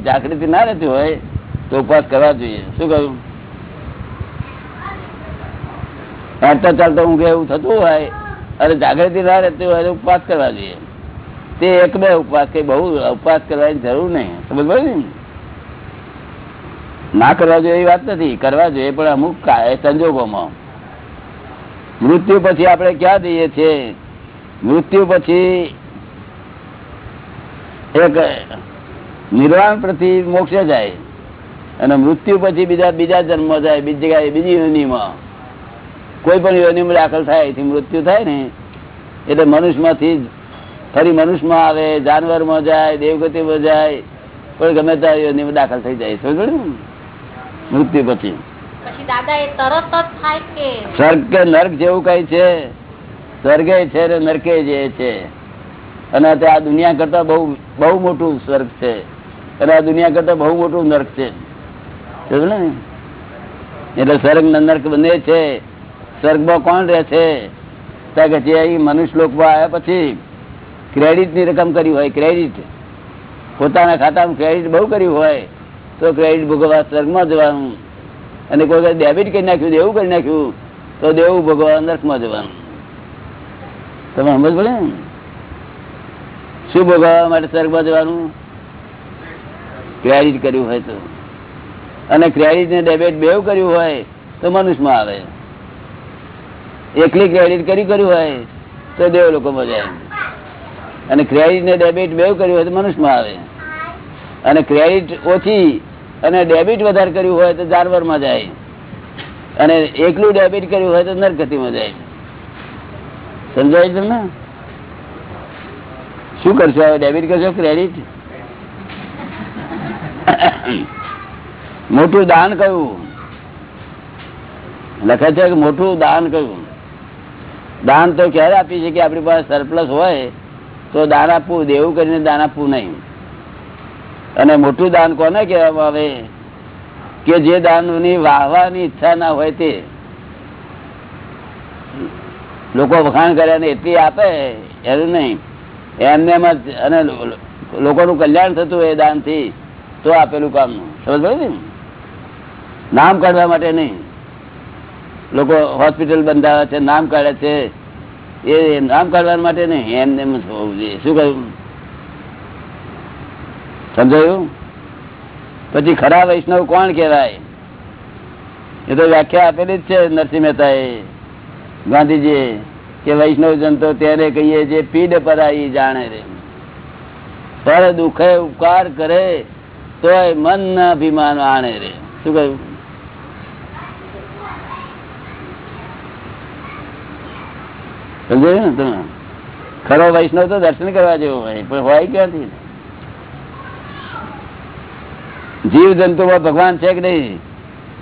એ જાગૃતિ ના રહેતી હોય તો ઉપવાસ કરવા જોઈએ. શું કહ્યું ચાલતા ચાલતા ઊંઘે એવું થતું હોય, અને જાગૃતિ ના રહેતી હોય ઉપવાસ કરવા જોઈએ. તે એક બે ઉપવાસ કઈ બહુ ઉપવાસ કરવાની જરૂર નહીં. સમજ ને? ના કરવા જોઈએ એવી વાત નથી. કરવા જોઈએ પણ અમુક સંજોગોમાં. મૃત્યુ પછી આપણે ક્યાં જઈએ છીએ? મૃત્યુ પછી એક નિર્વાણ પ્રતિ મોક્ષ જાય. અને મૃત્યુ પછી બીજા બીજા જન્મ જાય બીજી જગ્યાએ બીજી યોનિમાં. કોઈ પણ યોનિમાં દાખલ થાય એથી મૃત્યુ થાય ને. એટલે મનુષ્યમાંથી ફરી મનુષ્યમાં આવે જાનવરમાં જાય દેવગતિમાં જાય. પણ ગમે ત્યાં યોનિમાં દાખલ થઈ જાય. સમજો ને? મૃત્યુ પછી. સ્વર્ગ કે? નર્ક જેવું કઈ છે? સ્વર્ગે છે ને નરકે જે છે? અને આ દુનિયા કરતા બહુ બહુ મોટું સ્વર્ગ છે. અને આ દુનિયા કરતા બહુ મોટું નર્ક છે. એટલે સ્વર્ગ નર્ક બંને છે. સ્વર્ગમાં કોણ રહે છે? કે જે મનુષ્ય લોકમાં આવ્યા પછી ક્રેડિટની રકમ કરી હોય ક્રેડિટ પોતાના ખાતામાં ક્રેડિટ બહુ કર્યું હોય, તો ક્રેડિટ ભોગવવા સ્વર્ગમાં જવાનું. અને કોઈ ડેબિટ કરી નાખ્યું, દેવું કરી નાખ્યું, તો દેવું ભોગવવા નર્કમાં જવાનું. તમે સમજ પડે ને? શું ભોગવવા માટે સ્વર્ગમાં જવાનું? ક્રેડિટ કર્યું હોય તો. અને ક્રેડિટ ને ડેબિટ બેવ કર્યું હોય તો મનુષ્યમાં આવે. એકલી ક્રેડિટ કરી કર્યું હોય તો દેવ લોકોમાં જાય. અને ક્રેડિટ ને ડેબિટ બેવ કર્યું હોય તો મનુષ્યમાં આવે. અને ક્રેડિટ ઓછી અને ડેબિટ વધારે કર્યું હોય તો જાનવરમાં જાય. અને એકલું ડેબિટ કર્યું હોય તો નરગતિમાં જાય. સમજાય તમને? શું કરશો ડેબિટ કરશો ક્રેડિટ? મોટું દાન કયું? લખે છે કે મોટું દાન કયું? દાન તો ક્યારે આપી છે કે આપણી પાસે સરપ્લસ હોય, તો દાન આપવું, દેવું કરીને દાન આપવું નહીં. અને મોટું દાન કોને કહેવામાં આવે? કે જે દાનની વાહવાની ઈચ્છા ના હોય તે. લોકો વખાણ કર્યા ને એટલી આપે, એનું નહીં. એમને એમ અને લોકોનું કલ્યાણ થતું એ દાનથી તો આપેલું કામ સમજ ને? નામ કાઢવા માટે નહીં. લોકો હોસ્પિટલ બંધાવે છે, નામ કાઢે છે. એ નામ કાઢવા માટે નહીં એમને એમ શું કહ્યું? સમજાયું? પછી ખરા વૈષ્ણવ કોણ કહેવાય? એ તો વ્યાખ્યા આપેલી જ છે નરસિંહ મહેતા એ ગાંધીજી કે વૈષ્ણવ તો તેને કહીએ જે પીડ પરાઈ જાણે રે. પર દુખે ઉપકાર કરે. તોય મન ના અભિમાન આણે રે. શું કહ્યું? સમજાયું ને તમે? ખરો વૈષ્ણવ તો દર્શન કરવા જેવો હોય, પણ હોય ક્યાંથી? જીવ જંતુમાં ભગવાન છે કે નહીં?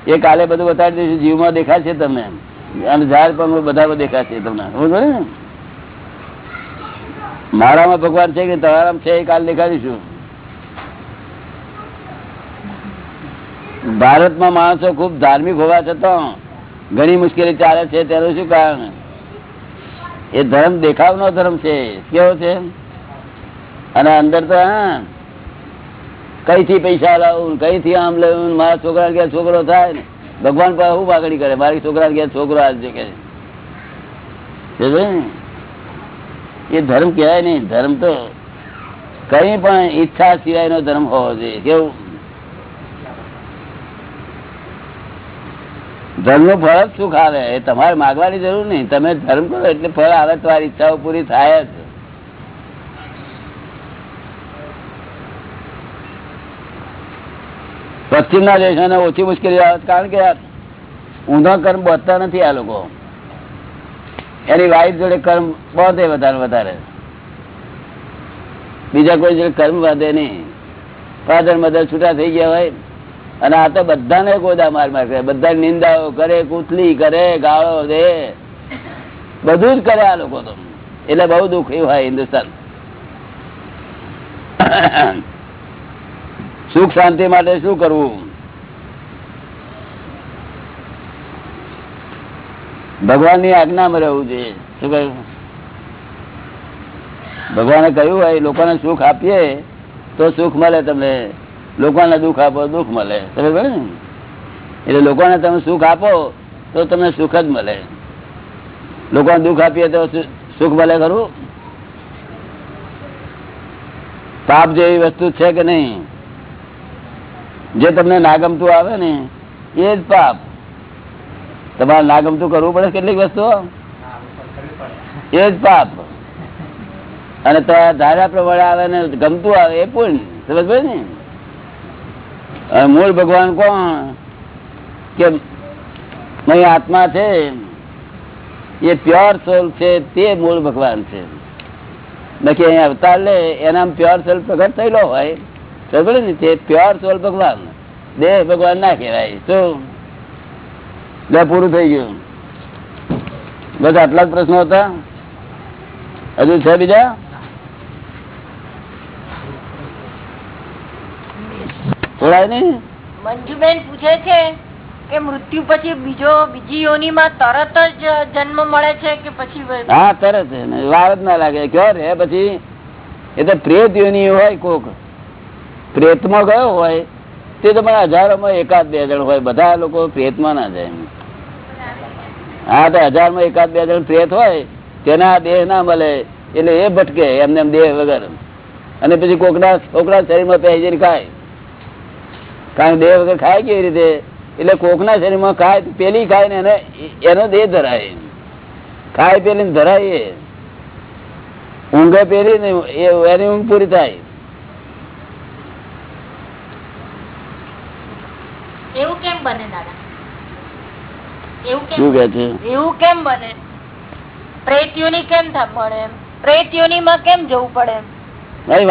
એ કાલે બધું બતાડી દઈશું, જીવમાં દેખાશે તમને. અને ઝાડ પણ બધા દેખાશે તમને. સમજો ને? મારામાં ભગવાન છે કે તમારામાં છે એ કાલે દેખાડીશું. ભારતમાં માણસો ખૂબ ધાર્મિક હોવા છતાં ઘણી મુશ્કેલી ચાલે છે, તેનું શું કારણ? એ ધર્મ દેખાવનો ધર્મ છે, કેવો છે? અને અંદર તો, હા, કઈથી પૈસા લાવું, કઈથી આમ લેવું, મારા છોકરા ઘેર છોકરો થાય ને? ભગવાન પાસે હું માગણી કરે? મારી છોકરા ઘેર છોકરો આજે કે એ ધર્મ કહેવાય નહીં. ધર્મ તો કઈ પણ ઈચ્છા સિવાયનો ધર્મ હોવો જોઈએ. કેવું? ધર્મનું ફળ સુખ આવે એ તમારે માગવાની જરૂર નહીં. તમે ધર્મ કરો એટલે ફળ આવે, તમારી ઈચ્છાઓ પૂરી થાય જ. પશ્ચિમના દેશોને ઓછી મુશ્કેલી આવે કારણ કે ઊંધા કર્મ બોધતા નથી આ લોકો. એની વાઈફ જોડે કર્મ બોધે વધારે વધારે. બીજા કોઈ જોડે કર્મ બાંધે નહીં. ફાધર, મધર છૂટા થઈ ગયા હોય અને આ તો બધાને ગોદા માર માર બધા નિંદાઓ કરે કૂથલી કરે, ગાળો દે. બધું જ કરે આ લોકો તો. એટલે બહુ દુઃખી હોય હિન્દુસ્તાન. સુખ શાંતિ માટે શું કરવું? ભગવાનની આજ્ઞામાં રહેવું જોઈએ. શું કહ્યું? ભગવાને કહ્યું હોય, લોકોને સુખ આપીએ તો સુખ મળે તમને. લોકોને દુઃખ આપો, દુઃખ મળે. પડે ને? એટલે લોકોને તમે સુખ આપો, તો તમને સુખ જ મળે. લોકોને દુઃખ આપીએ તો સુખ મળે ખરું? પાપ જેવી વસ્તુ છે કે નહીં? જે તમને નાગમતું આવે ને, એ જ પાપ. તમારે નાગમતું કરવું પડે કેટલીક વસ્તુઓ? એ જ પાપ. અને તમારા ધારા પ્રમાણે આવે ને ગમતું આવે એ પણ સમજ ને? મૂળ ભગવાન કોણ? કે મય આત્મા છે? એ પ્યોર સોલ છે, તે મૂળ ભગવાન છે. બાકી અહીંયા અવતાર લે એના પ્યોર સોલ પ્રગટ થયેલો હોય સમજ ને તે પ્યોર સોલ ભગવાન. દેહ ભગવાન ના કહેવાય. શું? લે પૂરું થઈ ગયું. બસ આટલા જ પ્રશ્નો હતા? હજુ છે બીજા? થોડા નહીં? મંજુબેન પૂછે છે કે મૃત્યુ પછી બીજો બીજી યોનીમાં તરત જ જન્મ મળે છે કે પછી હા તરત વાર જ ના લાગે. કયો રે? પછી એ તો પ્રેત યોની હોય કોક. પ્રેતમાં ગયો હોય તે તમારા હજારો હજારોમાં એકાદ બે જણ હોય. બધા લોકો પ્રેતમાં ના જાય હા તો હજારમાં એકાદ બે જણ પ્રેત હોય તેના દેહ ના મળે એટલે એ ભટકે એમને એમ દેહ વગર. અને પછી કોકના છોકરા શરીરમાં પહેરી જઈને ખાય. કારણ દેહ વગર ખાય કેવી રીતે? એટલે કોકના શરીરમાં ખાય પેલી ખાય ને એને એનો દેહ ધરાય. ખાય પેલી ને ધરાય એ. ઊંઘે પેલી ને એની ઊંઘ પૂરી થાય. એવું કેમ બને દાદા? એવું કેમ? બને પ્રેત યોની કેમ થા મળે એમ? પ્રેત કેમ જવું પડે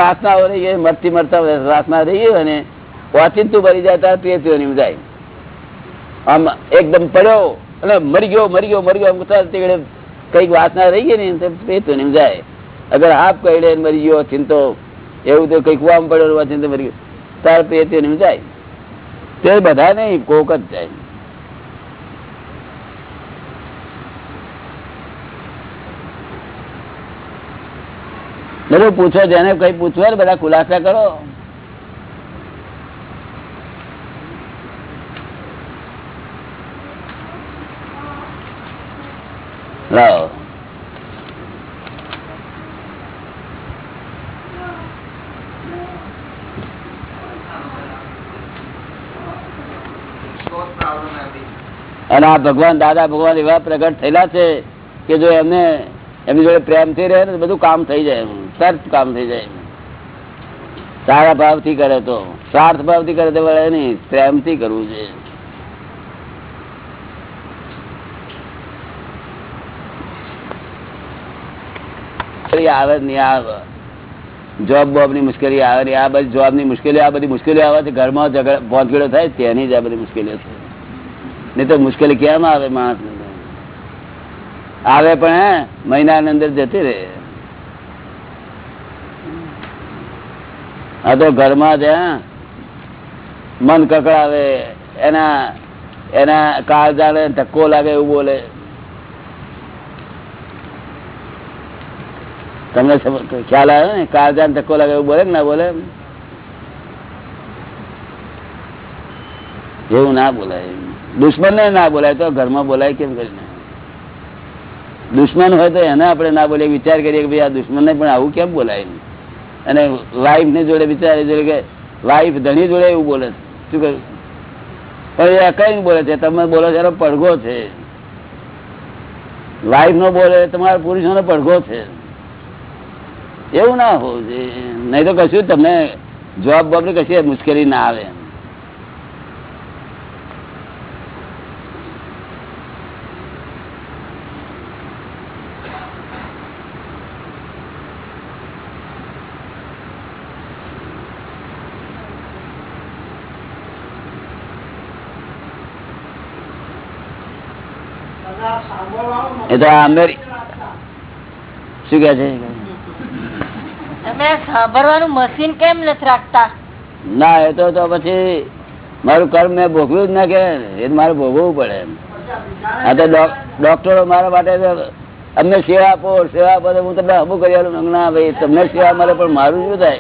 વાસના રહી ગઈ મરતી મરતા વાસના રહી ગઈ અને ઓચિંતું ભરી જાય જાય. આમ એકદમ પડ્યો, અને મરી ગયો મરી ગયો મરી ગયો તે કંઈક વાસના રહી ગઈ ને તો પેતીઓની જાય. અગર આપ કઈડે ને મરી ગયો, ચિંતો, એવું તો કંઈક વામ પડ્યો ચિંતો મરી ગયો. ત્યારે પેતીઓની જાય. તે બધા નહીં કોક જ જાય. બધું પૂછો, જેને કઈ પૂછવું બધા ખુલાસા કરો. લાવો અને આ ભગવાન દાદા ભગવાન એવા પ્રગટ થયેલા છે કે જો એમને એમની જોડે પ્રેમથી રહે ને બધું કામ થઈ જાય સર્ચ કામ થઈ જાય. સારા ભાવથી કરે તો. સ્વાર્થ ભાવથી કરે તો વળે નહીં. પ્રેમથી કરવું છે મુશ્કેલી આવે નહીં આવે જોબ બોબની મુશ્કેલી આવે નહીં, આ બધી જોબની મુશ્કેલી આ બધી મુશ્કેલીઓ આવે છે, ઘરમાં ઝઘડ ભોંતગીડો થાય તેની જ આ બધી મુશ્કેલીઓ છે. નહીં તો મુશ્કેલી કેમ આવે માણસ આવે પણ મહિના અંદર જતી રહે. આ તો ઘરમાં જ મન કકડાવે, એના એના કાળજાને ધક્કો લાગે એવું બોલે. તમને ખ્યાલ આવ્યો ને? કાળજાને ધક્કો લાગે એવું બોલે ના બોલે? એવું ના બોલાય. દુશ્મન ને ના બોલાય તો ઘરમાં બોલાય કેમ કરીને? દુશ્મન હોય તો એને આપણે ના બોલીએ. વિચાર કરીએ કે ભાઈ આ દુશ્મન ને પણ આવું કેમ બોલાય? અને વાઈફની જોડે વિચારે જોડે કે વાઈફ ધણી જોડે એવું બોલે શું કહ્યું? પણ એ કઈ બોલે છે? તમે બોલો છો પડઘો છે. વાઈફ નો બોલે તમારા પુરુષો નો પડઘો છે. એવું ના હોવું જોઈએ. નહીં તો કશું તમને જોબ બોબની કશી મુશ્કેલી ના આવે એ તો આ અમેરિ શું કે છે? સાંભળવાનું મશીન કેમ નથી રાખતા? ના, એ તો પછી મારું કર્મ મેં ભોગવ્યું જ ના કે એ મારે ભોગવવું પડે આ તો ડોક્ટરો મારા માટે અમને સેવા આપો સેવા આપો હું તમને અમુક કરી ભાઈ, તમને સેવા મળે પણ મારું શું થાય?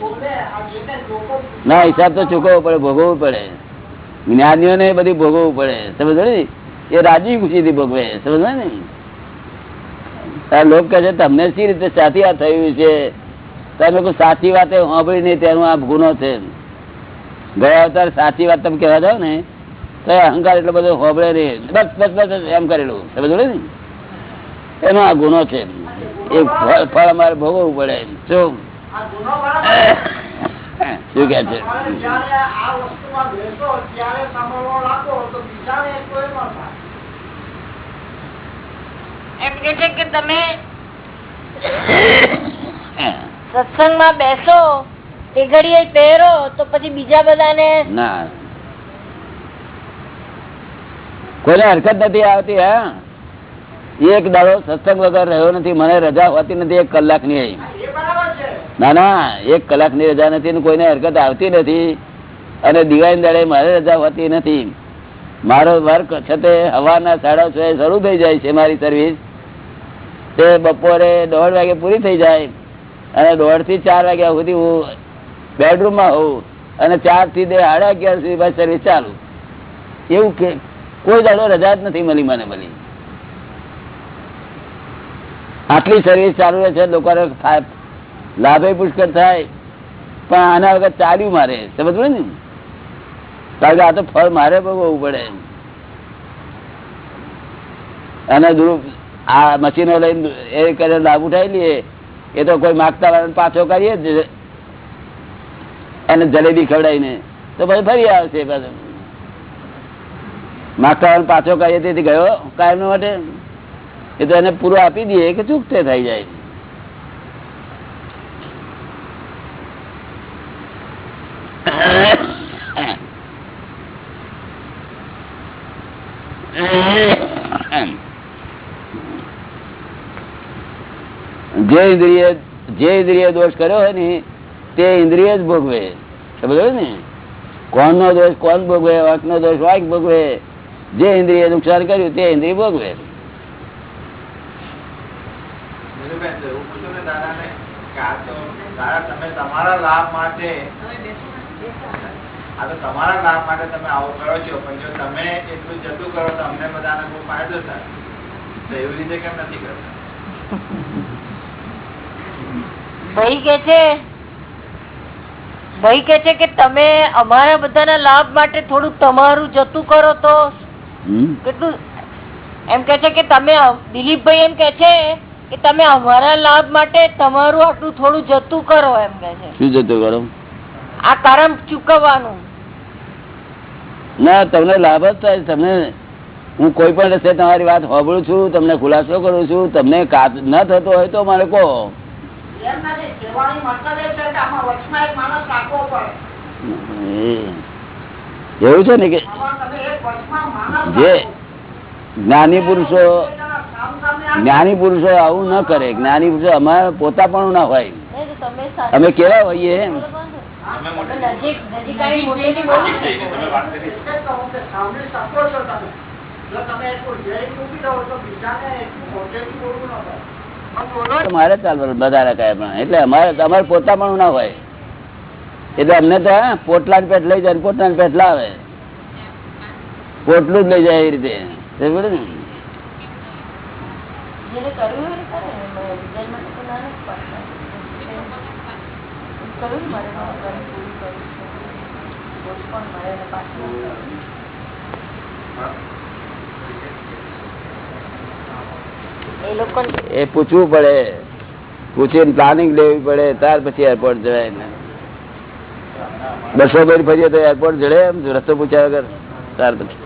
ના, હિસાબ તો ચૂકવવો પડે, ભોગવવું પડે. જ્ઞાનીઓને બધી ભોગવવું પડે. સમજો ને? એ રાજી ખુશીથી ભોગવે સમજો ને? આ લોક કહે છે, તમને સી રીતે સાથી આ થયું છે? તમે કોઈ સાચી વાત સાંભળી નહીં તેનો આ ગુનો છે. ગયા અવતાર સાચી વાત તમે કહેવા જાઓ ને તો અહંકાર એટલો બધો હોબળે નહીં. બસ બસ બસ એમ કરેલું સમજ ને? એનો આ ગુનો છે. એ ફળ ફળ અમારે ભોગવવું પડે. શું શું કે છે? એમ કે છે કે તમે સત્સંગમાં બેસો, એ ઘડીએ પહેરો, તો પછી બીજા બધાને ના. કોઈને હરકત નથી આવતી, હા? એક દાડો સત્સંગ વગર રહ્યો નથી, મને રજા હોતી નથી, એક કલાકની ના ના, એક કલાકની રજા નથી કોઈને હરકત આવતી નથી. અને દિવાળી દાડે મારે રજા હોતી નથી. મારો વર્ક છે તે હવાના સાડા છ શરૂ થઈ જાય છે મારી સર્વિસ તે બપોરે દોઢ વાગે પૂરી થઈ જાય. અને દોઢથી ચાર વાગ્યા સુધી હું બેડરૂમમાં હોઉં અને ચારથી સાડા અગિયાર સુધી બસ સર્વિસ ચાલુ. એવું કે કોઈ દાડો રજા જ નથી મળી મને મળી. આટલી સર્વિસ ચાલુ રહે છે, લોકોને લાભે પુષ્કળ થાય, પણ આના વગર ચાલ્યું મારે. સમજ ને? કારણ કે આ તો ફળ મારે ભોગવવું પડે અને દુરુપ આ મશીનો લઈને એ કરે, લાભ ઉઠાવી લઈએ એ તો કોઈ માગતા વાળા પાછો કરીએ અને જલેબી ખવડાવીને તો પછી ફરી આવશે માગતા વાળા પાછો કરીએ તેથી ગયો કાયમ માટે એ તો એને પૂરો આપી દઈએ કે ચૂકતે થઈ જાય જે ઇન્દ્રિય જે ઇન્દ્રિય દોષ કર્યો હોય ને, તે ઇન્દ્રિય જ ભોગવે. સમજો ને? કોણ નો દોષ કોણ ભોગવે? વાક દોષ વાંક ભોગવે. જે ઇન્દ્રિય નુકસાન કર્યું, તે ઇન્દ્રિય ભોગવે. તમારા લાભ માટે આ તો તમારા લાભ માટે તમે આવું કરો છો, પણ જો તમે એટલું જતું કરો તો અમને બધાને બહુ ફાયદો થાય. તો એવી રીતે કેમ નથી કરતા? ભાઈ કે છે? ભાઈ કે છે કે તમે અમારા બધાના લાભ માટે થોડું તમારું જતું કરો તો? કેટલું? એમ કે છે કે તમે દિલીપભાઈ એમ કે છે કે તમે અમારા લાભ માટે તમારું આટલું થોડું જતું કરો એમ કે છે. શું જતું કરો? આ કારણ ચૂકવવાનું. ના તમને લાભ જ થાય. તમને હું કોઈ પણ રસ્તે તમારી વાત સાંભળું છું તમને ખુલાસો કરું છું તમને કા- ન થતો હોય તો મારે કહો. એમ નથી કહેવાની મતલબ એ છે કે આમાં વચમાં એક માણસ રાખવો પડે. એવું છે ને કે જે જ્ઞાની પુરુષો જ્ઞાની પુરુષો આવું ન કરે. જ્ઞાની પુરુષો અમારે પોતા પણ ના હોય. અમે કેવા હોઈએ? તમે મારે ચાલવાનું બધા કયા પણ. એટલે અમારે અમારે પોતા પણ ના હોય. એટલે અમને તો પોટલા પેટ લઈ જાય પોટલા પેટ લાવે. પોટલું જ લઈ જાય એ રીતે. સમજ્યો ને? કર્યું એ લોકો એ પૂછવું પડે. પૂછીને પ્લાનિંગ લેવી પડે ત્યાર પછી એરપોર્ટ જવાય ને બસો બેર ફરીએ તો એરપોર્ટ જડે એમ રસ્તો પૂછ્યા વગર ત્યાર પછી.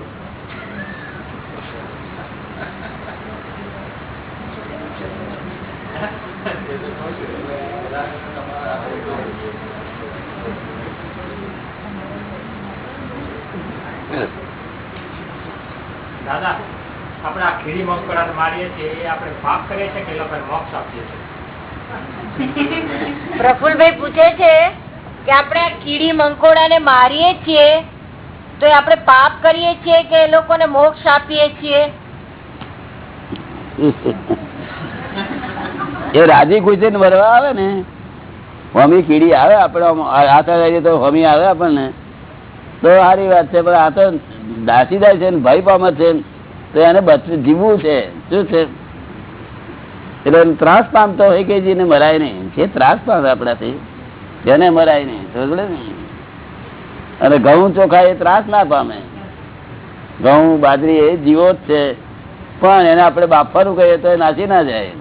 દાદા આપણે આ ખીડી મકડાટ મારીએ છીએ એ આપણે પાપ કરીએ છીએ કે લોકોને મોક્ષ આપીએ છીએ? પ્રફુલભાઈ પૂછે છે કે આપણે આ કીડી મંકોડાને મારીએ છીએ તો આપણે પાપ કરીએ છીએ કે એ લોકોને મોક્ષ આપીએ છીએ? એ રાજી ખુશી ભરવા આવે ને. હોમી કીડી આવે આપણે હાથ તો હોમી આવે આપણને. તો સારી વાત છે પણ આ તો દાસી જાય છે ને ભય પામે છે તો એને જીવવું છે. શું છે? એટલે ત્રાસ પામતો હોય કે જેને મરાય નહીં. જે ત્રાસ પામે આપણાથી, જેને મરાય નહીં. અને ઘઉં ચોખા એ ત્રાસ ના પામે. ઘઉં, બાજરી એ જીવો જ છે. પણ એને આપણે બાફવાનું કહીએ તો એ નાસી ના જાય.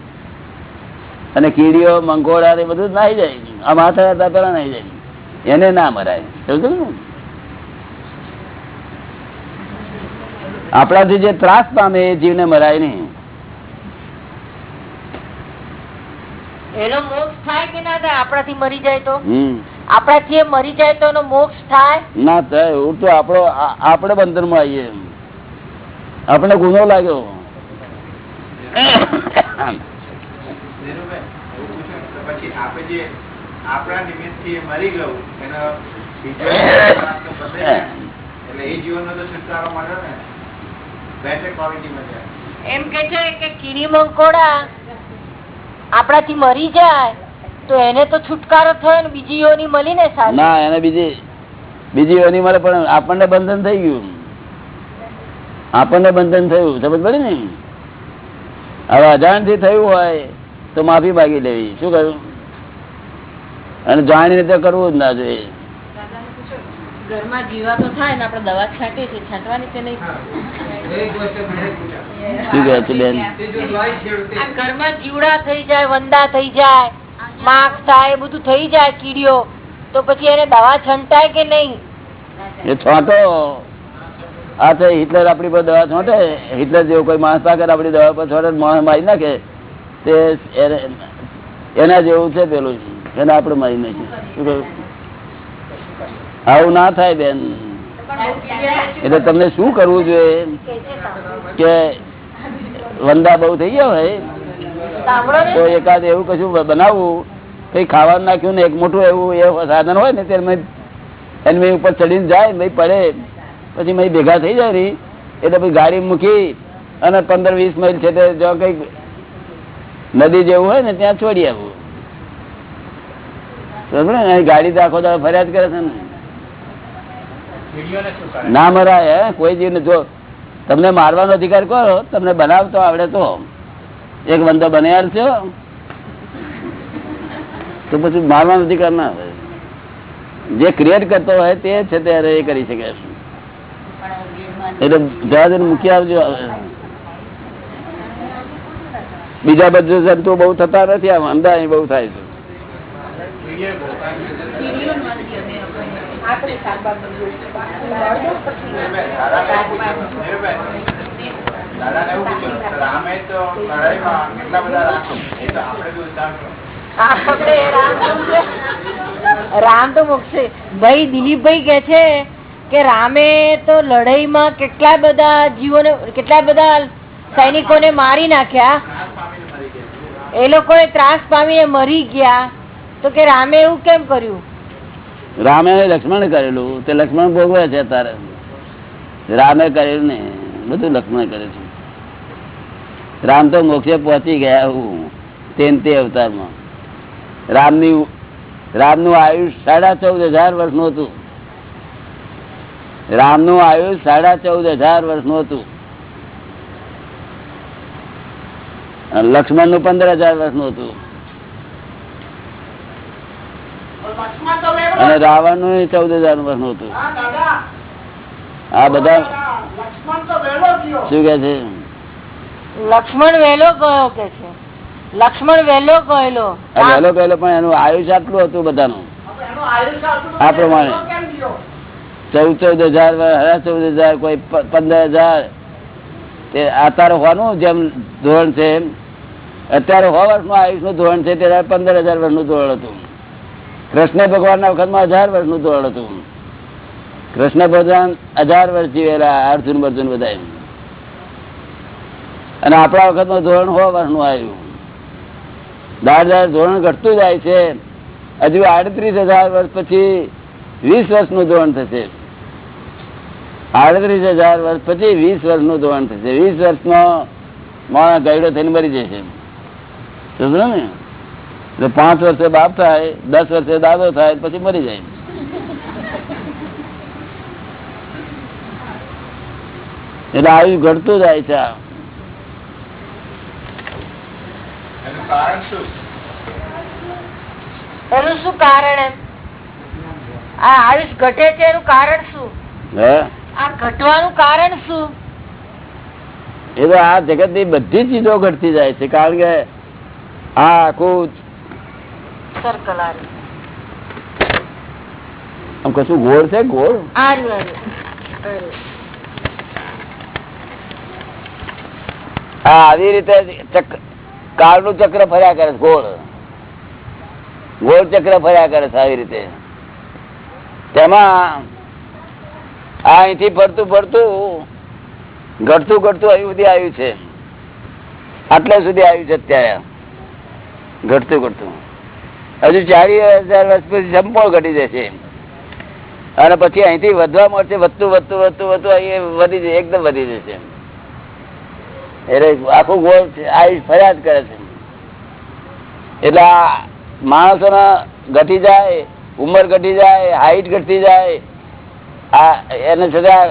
અને કીડીઓ, મંગોળા એ બધું નાહી જાય. આ માથા હતા પેલા નાહી જાય. એને ના મરાય. સમજ ને? આપણાથી જે ત્રાસ પામે એ જીવને મરાય નહીં. એનો મોક્ષ થાય કે ના થાય આપણાથી મરી જાય તો? મરી જાય તો એનો મોક્ષ થાય? ના થાય એવું તો આપણો આવીએ ગુનો લાગ્યો. આપણે એમ કે છે કે કીડી મંકોડા આપણાથી મરી જાય તો એને તો છુટકારો થયો ને બીજી યોની મળી ને ના એને બીજી બીજી યોની મળે પણ આપણને બંધન થઈ ગયું. આપણને બંધન થયું સમજ પડે ને? હવે અજાણથી થયું હોય તો માફી માગી લેવી. શું કહ્યું? અને જાણીને તો કરવું જ ના જોઈએ. ઘરમાં જીવાતો થાય ને આપણે દવા છાંટીએ છીએ છાંટવાની કે નહીં? શું કહે છે બેન? આ ઘરમાં જીવડા થઈ જાય વંદા થઈ જાય માખ થાય બધું થઈ જાય કીડીઓ. તો પછી એને દવા છંટાય કે નહીં? એ છોટો. આ તો હિટલર આપણી પર દવા છોટે. હિટલર જેવો કોઈ માણસ આપડી આપણી દવા પર છોટે માણસ મારી નાખે. તે એના જેવું છે પેલું. એને આપણે મારી નાખીએ. શું કહ્યું? આવું ના થાય બેન. એટલે તમને શું કરવું જોઈએ? કે વંદા બહુ થઈ ગયા હોય. તો એકાદ એવું કશું બનાવવું, કઈ ખાવાનું નાખ્યું ને એક મોટું એવું એ સાધન હોય ને ત્યારે ઉપર ચડીને જાય ભાઈ પડે. પછી મય ભેગા થઈ જાય રહી એટલે પછી ગાડી મૂકી અને પંદર વીસ માઇલ છે તે જો કંઈક નદી જેવું હોય ને ત્યાં છોડી આવવું ગાડી તો આખો ફરિયાદ કરે છે ને. ના મરાય કોઈ જીવને જો તમને મારવાનો અધિકાર કરો તમને બનાવતો આવડે તો. એક બંદો બનાવ્યા છે તો પછી મારવાનો અધિકાર ના હોય. જે ક્રિએટ કરતો હોય તે છે ત્યારે એ કરી શકે છે. એટલે જહાજ મૂકી આવજો. બીજા બધા જંતુ બહુ થતા નથી આમ અહીં બહુ થાય છે. આપણે રામ તો મોક્ષે. ભાઈ, દિલીપભાઈ કે છે કે રામે તો લડાઈમાં કેટલા બધા જીવોને, કેટલા બધા સૈનિકોને મારી નાખ્યા. એ લોકોએ ત્રાસ પામીને મરી ગયા. તો કે રામે એવું કેમ કર્યું? રામે લક્ષ્મણ કરેલું, તે લક્ષ્મણ ભોગવે છે તારે રામે કરેલું ને, બધું લક્ષ્મણ કરે છે. રામ તો મોક્ષે પહોંચી ગયા હું તેન તે અવતારમાં. રામની રામનું આયુષ સાડા ચૌદ હજાર વર્ષનું હતું. રામનું આયુષ સાડા ચૌદ હજાર વર્ષનું હતું. લક્ષ્મણનું પંદર હજાર વર્ષનું હતું. લક્ષ્મણ રાવણનું અને ચૌદ હજાર વર્ષનું હતું. આ બધા શું કે છે? લક્ષ્મણ વહેલો ગયો કે છે? લક્ષ્મણ વહેલો ગયેલો આ વહેલો કહેલો પણ એનું આયુષ આટલું હતું બધાનું. આ પ્રમાણે. ચૌદ ચૌદ હજાર ચૌદ હજાર કોઈ પંદર હજાર. તે અત્યારે હોવાનું જેમ ધોરણ છે એમ. અત્યારે હો વર્ષનું આયુષનું ધોરણ છે ત્યારે પંદર હજાર વર્ષનું ધોરણ હતું. કૃષ્ણ ભગવાનના વખતમાં હજાર વર્ષનું ધોરણ હતું. કૃષ્ણ ભગવાન હજાર વર્ષ જીવેલા અર્જુન અર્જુન બધા અને આપણા વખતમાં ધોરણ સો વર્ષનું આવ્યું. દાર દાર ધોરણ ઘટતું જાય છે. હજુ આડત્રીસ હજાર વર્ષ પછી વીસ વર્ષનું ધોરણ થશે. આડત્રીસ હજાર વર્ષ પછી વીસ વર્ષનું ધોરણ થશે. વીસ વર્ષનો માણસ ગયડો થઈને મરી જશે. સમજો ને? પાંચ વર્ષે બાપ થાય દસ વર્ષે દાદો થાય પછી મરી જાય. એટલે આયુ ઘટતું જાય છે આ. એનું શું? કારણ એમ? આ આયુષ ઘટે છે એનું કારણ શું? હે? આ ઘટવાનું કારણ શું? એ તો આ જગતની બધી ચીજો ઘટતી જાય છે કારણ કે આ આખું સર્કલ આમ કશું ગોળ છે? ગોળ? આવી રીતે ચક્ર કાળનું ચક્ર ફર્યા કરે ગોળ. ગોળ ચક્ર ફર્યા કરે છે આવી રીતે. તેમાં આ અહીંથી ફરતું ફરતું ઘટતું ઘટતું અહીં સુધી આવ્યું છે. આટલે સુધી આવ્યું છે અત્યારે. ઘટતું ઘટતું. હજુ ચારી હજાર વર્ષ પછી સંપૂર્ણ ઘટી જશે અને પછી અહીંથી વધવા મળશે વધતું વધતું વધતું વધતું અહીં વધી જશે એકદમ વધી જશે એટલે આખું ગોળ છે, આયુષ ફર્યા કરે છે. એટલે આ માણસો ઘટી જાય ઉંમર ઘટી જાય હાઈટ ઘટતી જાય આ એને છતાં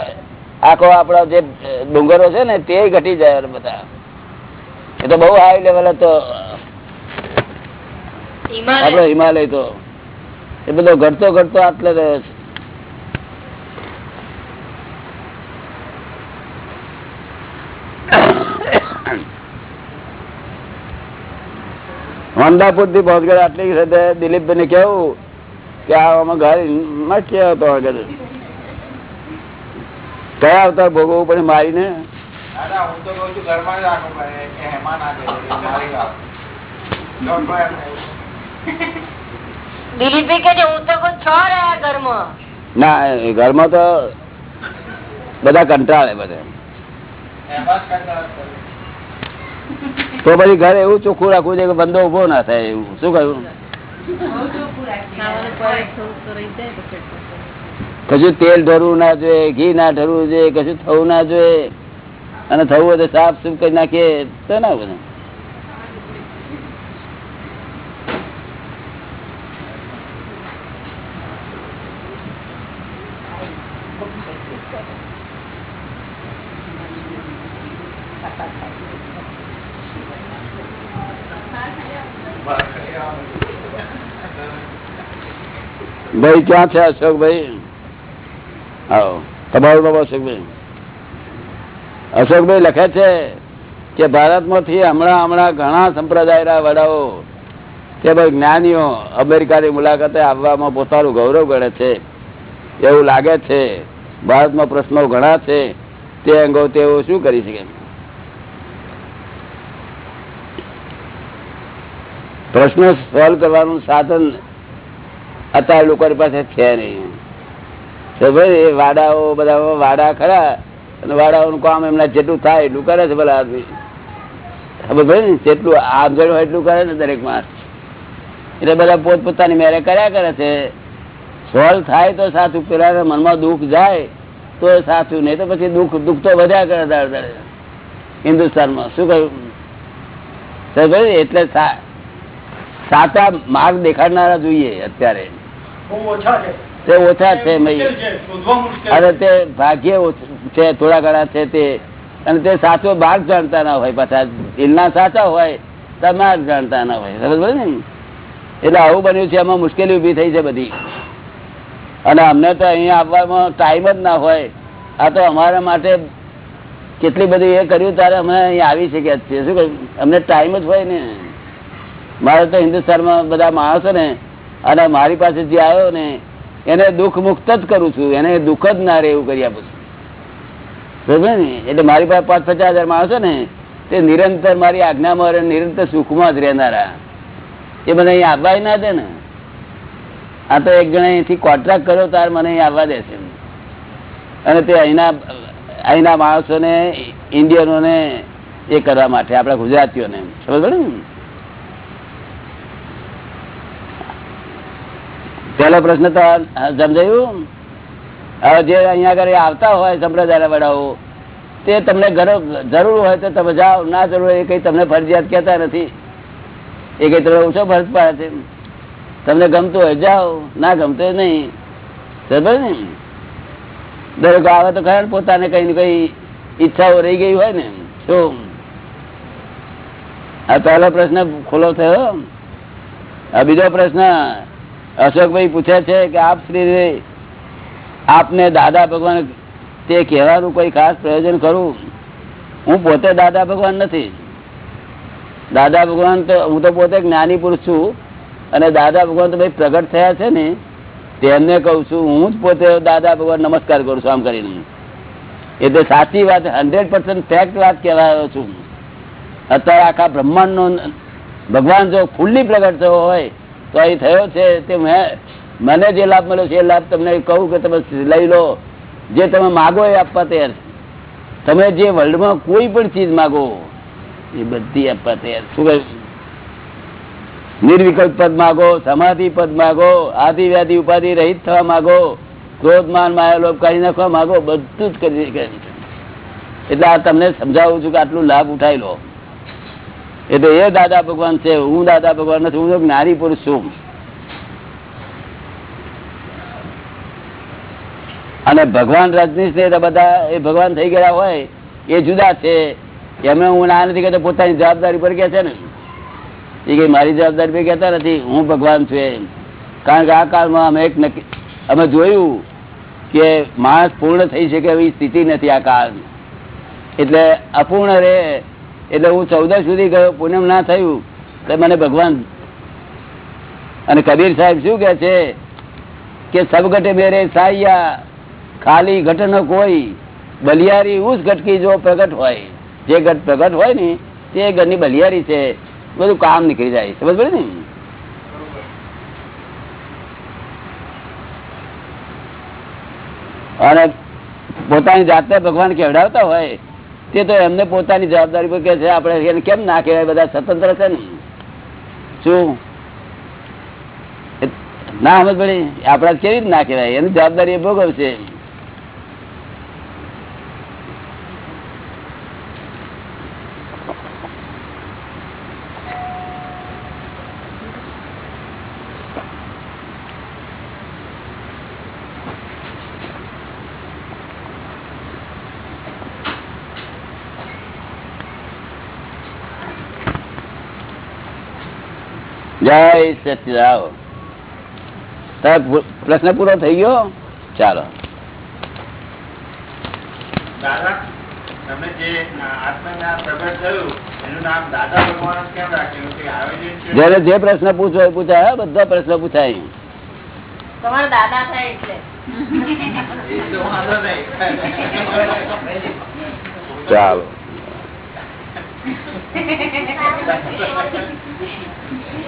આખો આપણા જે ડુંગરો છે ને તે ઘટી જાય બધા. એ તો બહુ હાઈ લેવલ હતો. આપડો હિમાલય તો એ બધો ઘટતો ઘટતો આટલે રહ્યો છે. વંદાપુરથી પહોંચગઢ આટલી સાથે દિલીપભાઈ ને કેવું કે આમાં ગાડી નાખી આવતો આગળ. કયા આવતા ભોગવવું પડે મારીને? ને હું તો કહું છું ઘરમાં જ રાખવું પડે દિલીપભાઈ કે હું તો છો રહ્યા ઘરમાં ના ઘરમાં તો બધા કંટાળે બધે. તો પછી ઘર એવું ચોખ્ખું રાખવું છે કે બંદો ઊભો ના થાય એવું શું કહ્યું. કશું તેલ ઢરવું ના જોઈએ, ઘી ના ઢરવું જોઈએ, કશું થવું ના જોઈએ અને થવું હોય તો સાફ સુફ કરી નાખીએ તો ના બધું ભાઈ, ક્યાં છે અશોકભાઈ આવો. તમારું નામ અશોકભાઈ? અશોકભાઈ લખે છે કે ભારતમાંથી હમણાં હમણાં ઘણા સંપ્રદાયના વડાઓ કે ભાઈ જ્ઞાનીઓ અમેરિકાની મુલાકાતે આવવામાં પોતાનું ગૌરવ ગણે છે. એવું લાગે છે ભારતમાં પ્રશ્નો ઘણા છે, તે અંગો તેઓ શું કરી શકે? પ્રશ્નો સોલ્વ કરવાનું સાધન અત્યારે લોકો પાસે છે નહીં. એ વાડાઓ બધા વાડા ખરા, અને વાડાઓનું કામ એમના જેટલું થાય એટલું કરે છે ભલા આદમી. ખબર ભાઈ જેટલું આગળ હોય એટલું કરે ને દરેક માણસ. એટલે બધા પોતપોતાની મેરે કર્યા કરે છે. સોલ્વ થાય તો સાચું પેલા મનમાં દુઃખ જાય તો સાચું નહીં તો પછી દુઃખ દુઃખ તો વધ્યા કરે દાડે દાડે હિન્દુસ્તાનમાં શું કહ્યું? એટલે સાચા માર્ગ દેખાડનારા જોઈએ અત્યારે. તે ઓછા છે અને તે ભાગ્ય છે થોડા ઘણા છે તે. અને તે સાચો માર્ગ જાણતા ના હોય પાછા. દિલના સાચા હોય તો માર્ગ જાણતા ના હોય. સમજ ને? એટલે આવું બન્યું છે એમાં મુશ્કેલી ઊભી થઈ છે બધી. અને અમને તો અહીંયા આવવામાં ટાઈમ જ ના હોય. આ તો અમારા માટે કેટલી બધી એ કર્યું ત્યારે અમે અહીંયા આવી શક્યા છીએ. શું કહ્યું? અમને ટાઈમ જ હોય ને. મારે તો હિન્દુસ્તાનમાં બધા માણસો ને, અને મારી પાસે જે આવ્યો ને, એને દુઃખ મુક્ત જ કરું છું. એને દુઃખ જ ના રહે એવું કરી આપું છું. સમજ્યો ને? એટલે મારી પાસે પાંચ પચાસ હજાર માણસો ને, તે નિરંતર મારી આજ્ઞામાં નિરંતર સુખમાં જ રહેનારા. એ બધા અહીંયા આવવા ના દે ને. આ તો એક જણા અહીંથી કોન્ટ્રાક્ટ કર્યો, તાર મને આવવા દેશે. અને તે અહીંના અહીંના માણસોને, ઇન્ડિયનોને એ કરવા માટે, આપણા ગુજરાતીઓને સમજ ને? પેલો પ્રશ્ન તો સમજાયું? હવે જે અહીંયા આગળ આવતા હોય સંપ્રદાય વડાઓ, તે તમને જરૂર હોય તો તમે જાઓ. ના જરૂર હોય એ કઈ તમને ફરજિયાત કહેતા નથી. એ કઈ તમે ઓછો ફરજ પાડે છે તમને ગમતું હોય, જાઓ. ના ગમતું નહીં. દરેક આવે તો ખરા પોતાને કઈ ને કઈ ઈચ્છાઓ રહી ગઈ હોય ને. શું? આ પહેલો પ્રશ્ન ખુલ્લો થયો. આ બીજો પ્રશ્ન અશોકભાઈ પૂછે છે કે આપ શ્રી આપને દાદા ભગવાન તે કહેવાનું કોઈ ખાસ પ્રયોજન કરું? હું પોતે દાદા ભગવાન નથી. દાદા ભગવાન તો, હું તો પોતે જ્ઞાની પુરુષ છું. અને દાદા ભગવાન તો ભાઈ પ્રગટ થયા છે ને, તેમને કહું છું, હું જ પોતે દાદા ભગવાન નમસ્કાર કરું છું આમ કરીને. એટલે સાચી વાત, હંડ્રેડ ફેક્ટ વાત કહેવાયો છું અત્યારે આખા બ્રહ્માંડ ભગવાન જો ફૂલ્લી પ્રગટ થયો હોય, તો એ થયો છે તે મેં, મને જે લાભ મળ્યો છે એ લાભ તમને કહું કે તમે લઈ લો. જે તમે માગો એ આપવા તૈયાર તમે જે વર્લ્ડમાં કોઈ પણ ચીજ માગો, એ બધી આપવા તૈયાર શું કહ્યું નિર્વિકલ્પ પદ માગો, સમાધિ પદ માગો, આદિ વ્યાધિ ઉપાધિ રહિત થવા માગો, ક્રોધ, માન, માયા, લોભ કાઢી નાખવા માગો, બધું જ કરી એટલે આ તમને સમજાવું છું કે આટલું લાભ ઉઠાઈ લો. એટલે એ દાદા ભગવાન છે, હું દાદા ભગવાન નથી, હું જ્ઞાની પુરુષ છું. અને ભગવાન રજનીશ ને બધા એ ભગવાન થઈ ગયા હોય, એ જુદા છે. એમને હું ના નથી કહેતો, પોતાની જવાબદારી પર કે છે ને. એ મારી જવાબદારી પર કહેતા નથી, હું ભગવાન છું એમ. કારણ કે આ કાળમાં અમે એક નક્કી, અમે જોયું કે માણસ પૂર્ણ થઈ શકે એવી સ્થિતિ નથી આ કાળ એટલે અપૂર્ણ રહે, એટલે હું ચૌદ સુધી ગયો પૂનમ ના થયું તો મને ભગવાન અને કબીર સાહેબ શું કે છે કે સબગટે મેરે સાયા, ખાલી ઘટ ન કોઈ, બલિયારી ઉસ ઘટકી જો પ્રગટ હોય. જે ઘટ પ્રગટ હોય ને, તે ઘરની બલિયારી છે. બધું કામ નીકળી જાય સમજ પડે ને? અને પોતાની જાતે ભગવાન કેવડાવતા હોય, તે તો એમને પોતાની જવાબદારી પર કે છે, આપણે એને કેમ ના કહેવાય? બધા સ્વતંત્ર છે ને. શું? ના સમજ પડી? આપણા કેવી રીતે ના કહેવાય? એની જવાબદારી એ ભોગવશે જય સચિદાવ પ્રશ્ન પૂરો થઈ ગયો? ચાલો. દાદા જે આત્મજ્ઞાન પ્રગટ થયું એનું નામ દાદા ભગવાન જ કેમ રાખ્યું? કે આયોજન છે? જયારે જે પ્રશ્ન પૂછો એ પૂછાય બધા પ્રશ્ન પૂછાય. ચાલો.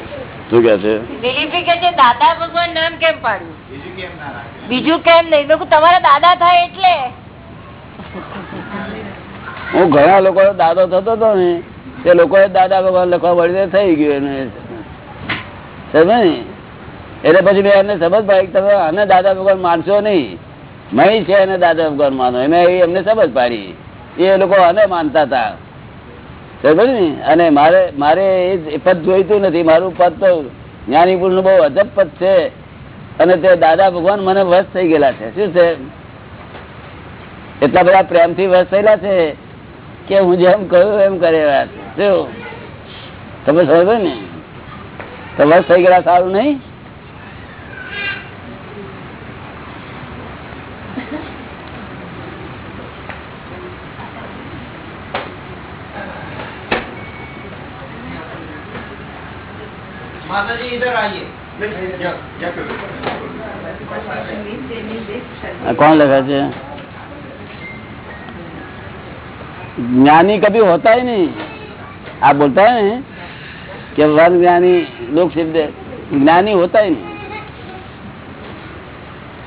શું કે છે? દિલીપજી કે છે દાદા ભગવાન નામ કેમ પાડ્યું? બીજું કેમ ના રાખ્યું બીજું કેમ નહીં? તમારા દાદા થાય એટલે. હું ઘણા લોકો દાદો થતો હતો ને તે લોકો દાદા ભગવાન લખવા વળી થઈ ગયું એને. સમજે ને? એટલે પછી મેં એમને સમજ પાડી કે તમે આને દાદા ભગવાન માનશો નહીં. મહી છે એને દાદા ભગવાન માનો. એમ એમને સમજ પાડી. એ લોકો આને માનતા હતા. અને મારે મારે એ પદ જોઈતું નથી. મારું પદ તો જ્ઞાનીપુરનું બહુ અજબ પદ છે. અને તે દાદા ભગવાન મને વશ થઈ ગયેલા છે. શું છે? એટલા બધા પ્રેમથી વશ થયેલા છે કે હું જેમ કહ્યું એમ કરે તમે સમજો ને? તો વશ થઈ ગયેલા સારું નહીં? माता जी इधर आइए। कौन लगा जी? ज्ञानी कभी होता ही नहीं। आप बोलता है नहीं कि वन ज्ञानी, लोग सिद्ध ज्ञानी होता ही नहीं।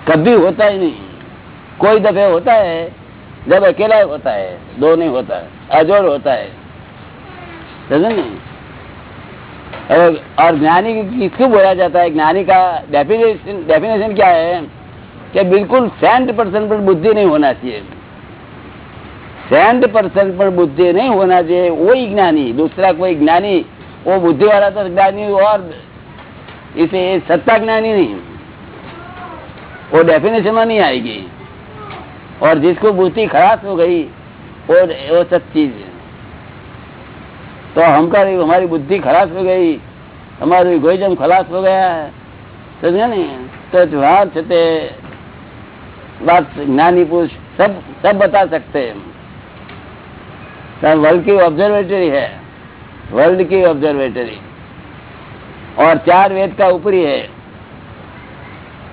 कभी होता ही नहीं। कोई दफे होता है, जब अकेला होता है, दो नहीं होता है अजोर होता है। समझ नहीं? और और ज्ञानी किसको बोला जाता है? ज्ञानी का डेफिनेशन डेफिनेशन क्या है? कि बिल्कुल सेंट परसेंट पर बुद्धि नहीं होना चाहिए। सेंट परसेंट पर बुद्धि नहीं होना चाहिए, वही ज्ञानी, दूसरा कोई ज्ञानी, वो बुद्धि वाला तो ज्ञानी और इसे सत्ता ज्ञानी नहीं। वो डेफिनेशन में नहीं आएगी। और जिसको बुद्धि खराब हो गई, वो वो सब चीज़ है। तो अहंकार हमारी बुद्धि खलास हो गई, हमारी गोईजम खलास हो गया है। समझा नहीं? तो त्योहार छते बात ज्ञानी पुरुष सब सब बता सकते हैं। वर्ल्ड की ऑब्जर्वेटरी है। वर्ल्ड की ऑब्जर्वेटरी और चार वेद का ऊपरी है।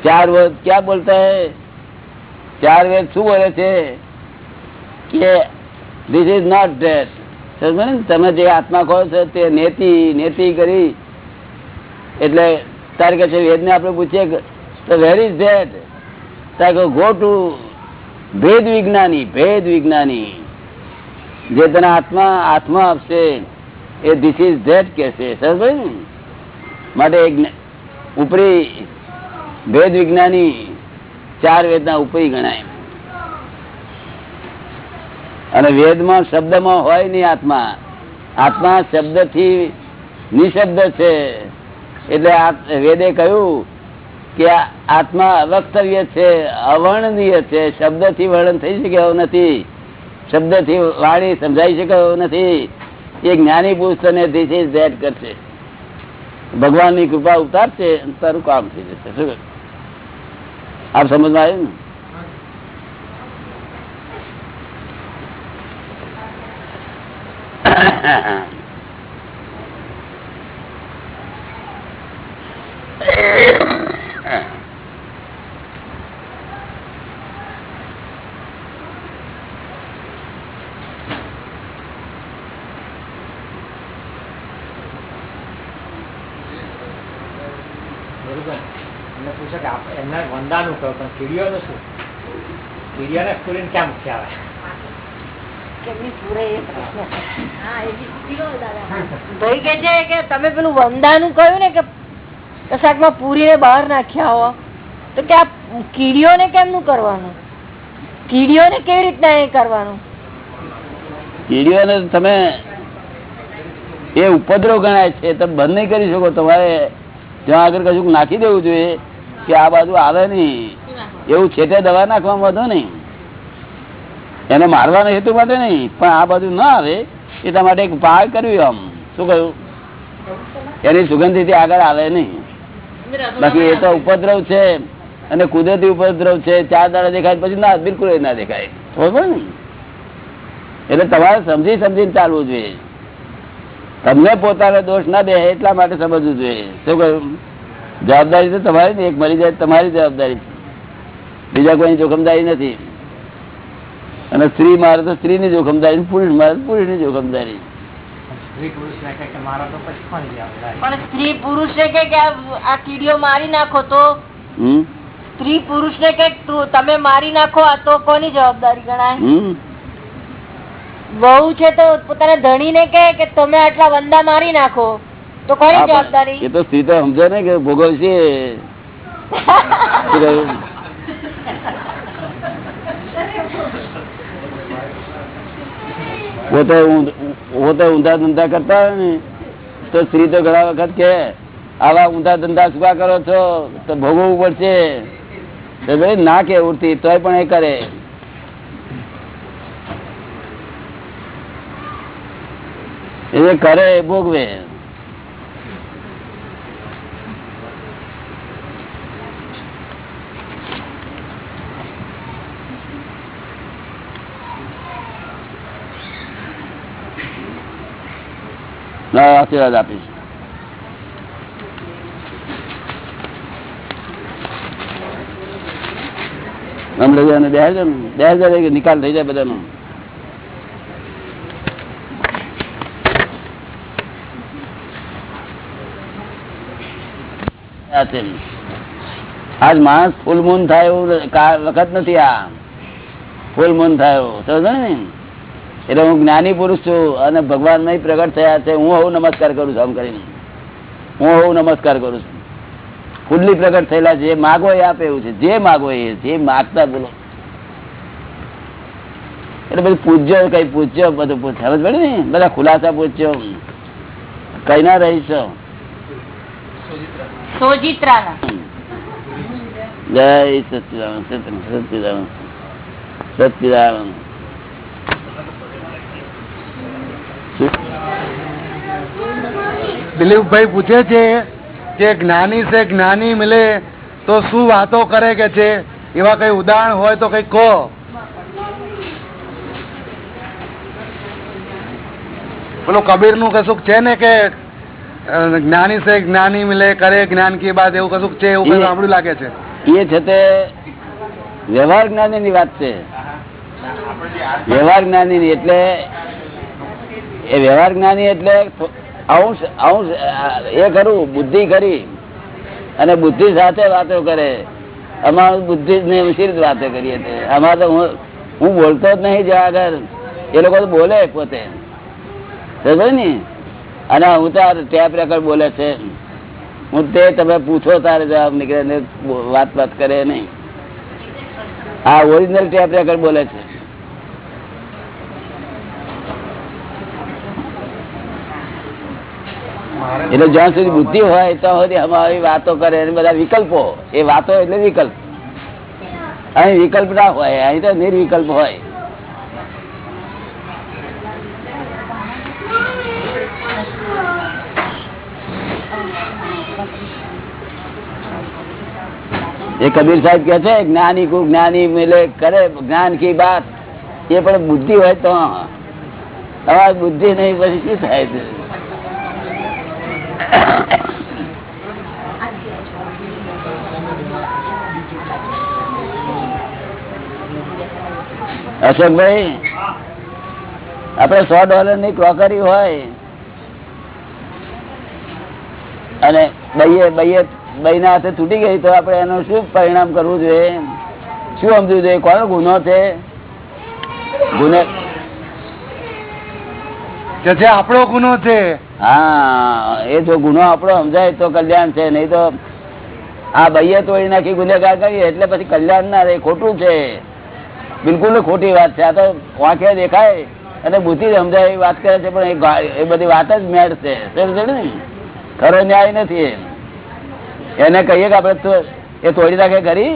चार वेद क्या बोलता है? चार वेद शू बोले थे कि दिस इज़ नॉट डेथ તમે જે આત્મા કહો છો તે નેતિ નેતિ કરી. એટલે તારે કે છે, વેદને આપણે પૂછીએ તો વેર ઇઝ ધેટ તારે ગો ટુ ભેદ વિજ્ઞાની ભેદ વિજ્ઞાની. જે તને આત્મા આત્મા આપશે, એ ધીસ ઇઝ ધેટ કે છે ને? માટે ઉપરી ભેદ વિજ્ઞાની ચાર વેદના ઉપરી ગણાય અને વેદમાં શબ્દમાં હોય નહીં આત્મા. આત્મા શબ્દથી નિશબ્દ છે. એટલે વેદે કહ્યું કે આત્મા અવક્તવ્ય છે, અવર્ણનીય છે. શબ્દથી વર્ણન થઈ શકે એવું નથી. શબ્દથી વાણી સમજાઈ શકે એવું નથી. એ જ્ઞાની પુરુષ તને ધીસ ઇઝ ધેટ કરશે. ભગવાનની કૃપા ઉતારશે તારું કામ થઈ જશે. શું આપ સમજમાં આવ્યું ને? એમને પૂછે કે આપ એમને વંદાનું કહો પણ કીડીઓનું શું કીડીઓને પૂરીને ક્યાં મુખ્ય આવે કેમની પૂરે એ પ્રશ્ન હા એ બી પીલો દાદા ભાઈ કે છે કે તમે પેલું વંદાનું કહ્યું ને કે કશાકમાં પૂરીને બહાર નાખ્યા હો તો કે આ કીડીઓને કેમનું કરવાનું? કીડીઓને કેવી રીતના એ કરવાનું? કીડીઓને તમે એ ઉપદ્રવ ગણાય છે તમે બંધ નહીં કરી શકો. તમારે જ્યાં આગળ કશું નાખી દેવું જોઈએ કે આ બાજુ આવે નહીં. એવું છેટે દવા નાખવામાં વધુ નહીં. એને મારવાના હેતુ માટે નહીં, પણ આ બાજુ ના આવે એટલા માટે એક પાર કર્યું આમ શું કહ્યું? એની સુગંધીથી આગળ આવે નહીં. બાકી એ તો ઉપદ્રવ છે, અને કુદરતી ઉપદ્રવ છે, ચાર દાડા દેખાય પછી ના, બિલકુલ ના દેખાય. બરોબર ને? એટલે તમારે સમજી સમજીને ચાલવું જોઈએ. તમને પોતાનો દોષ ના દે, એટલા માટે સમજવું જોઈએ. શું કહ્યું? જવાબદારી તો તમારી એક મરી જાય તમારી જવાબદારી બીજા કોઈ જોખમદારી નથી. અને સ્ત્રી મારે તો સ્ત્રી ની જોખમદારી પુરુષ મારે પુરુષની જોખમદારી. સ્ત્રી પુરુષને કહે કે પણ સ્ત્રી આ કીડીઓ મારી નાખો તો? સ્ત્રી પુરુષ પુરુષને કે તમે મારી નાખો આ તો કોની જવાબદારી ગણાય? બહુ વહુ છે તો પોતાના ધણીને કે કે તમે આટલા વંદા મારી નાખો. તો કોની જવાબદારી? એ તો સ્ત્રી તો સમજે ને કે ભોગવશે શું કહ્યું? પોતે ઊંધા ધંધા કરતા હોય ને, તો સ્ત્રી તો ઘણા વખત કે આવા ઊંધા ધંધા શું કરો છો? તો ભોગવવું પડશે. ના કે ઉડતી, તોય પણ એ કરે. એ કરે ભોગવે ના, આશીર્વાદ આપીશ. બે હજાર બે હજાર નિકાલ થઈ જાય બધાનો. આજ માણસ ફૂલ મૂન થાય એવું વખત નથી આ. ફૂલ મૂન થાય એવું. સમજ ને? એટલે હું જ્ઞાની પુરુષ છું અને ભગવાન નહીં પ્રગટ થયા છે હું હું નમસ્કાર કરું છું આમ કરીને. હું હું નમસ્કાર કરું છું. ખુલ્લી પ્રગટ થયેલા જે માગો એ આપે એવું છે. જે માગો એ જે માગતા બોલો. એટલે બધું પૂજ્યો કઈ પૂજ્યો બધું સમજ પડે ને? બધા ખુલાસા પૂછ્યો કઈ ના રહી છો. જય સચિદાન સચિદાનંદ સચિદાનંદ. દિલીપભાઈ પૂછે છે કે જ્ઞાની સે જ્ઞાની મિલે તો શું વાતો કરે કે છે? એવા કઈ ઉદાહરણ હોય તો કઈ કહો. પેલું કબીરનું કશુંક છે ને કે જ્ઞાની સે જ્ઞાની મિલે કરે જ્ઞાન કી બાત એવું કશુંક છે એવું કઈ સાંભળ્યું લાગે છે? એ છે તે વ્યવહાર જ્ઞાની ની વાત છે. વ્યવહાર જ્ઞાની એટલે એ વ્યવહાર જ્ઞાની એટલે અંશ અંશ, એ કરું બુદ્ધિ કરી અને બુદ્ધિ સાથે વાતો કરે. અમારું બુદ્ધિ જ નહીં શી વાતો કરીએ તે? અમારે તો હું હું બોલતો જ નહીં જ્યાં આગળ. એ લોકો તો બોલે પોતે. સમજો ને? અને હું તો ટેપ રેકર્ડ બોલે છે. હું તે તમે પૂછો તારે જવાબ નીકળે ને, વાત વાત કરે નહીં. આ ઓરિજિનલ ટેપ રેકર્ડ બોલે છે. એટલે જ્યાં સુધી બુદ્ધિ હોય સુધી અમારી વાતો કરે બધા વિકલ્પો. એ વાતો એટલે વિકલ્પ. અહીં વિકલ્પ ના હોય, અહીં તો નિર્વિકલ્પ હોય. એ કબીર સાહેબ કે છે, જ્ઞાની કુ જ્ઞાની મિલે કરે, જ્ઞાન કી બાત. એ પણ બુદ્ધિ હોય તો તમારી બુદ્ધિ નહીં, પછી શું થાય અશોકભાઈ આપડે સો ડોલરની ક્રોકરી હોય અને બઈએ બઈએ ના હાથે તૂટી ગઈ તો આપણે એનું શું પરિણામ કરવું જોઈએ? શું સમજવું જોઈએ? કોનો ગુનો છે? ગુને જે આપણો ગુનો છે. હા, એ જો ગુનો આપણો સમજાય તો કલ્યાણ છે, નહીં તો આ ભાઈએ તોડી નાખી ગુનેગાર કરીએ, એટલે પછી કલ્યાણ ના રે ખોટું છે. બિલકુલ ખોટી વાત છે, આ તો વાંખે દેખાય, અને બુદ્ધિ સમજાય, એ વાત કરે છે, પણ એ બધી વાત જ મેળ છે. ને ખરો ન્યાય નથી. એને કહીએ કે આપણે એ તોડી નાખે કરી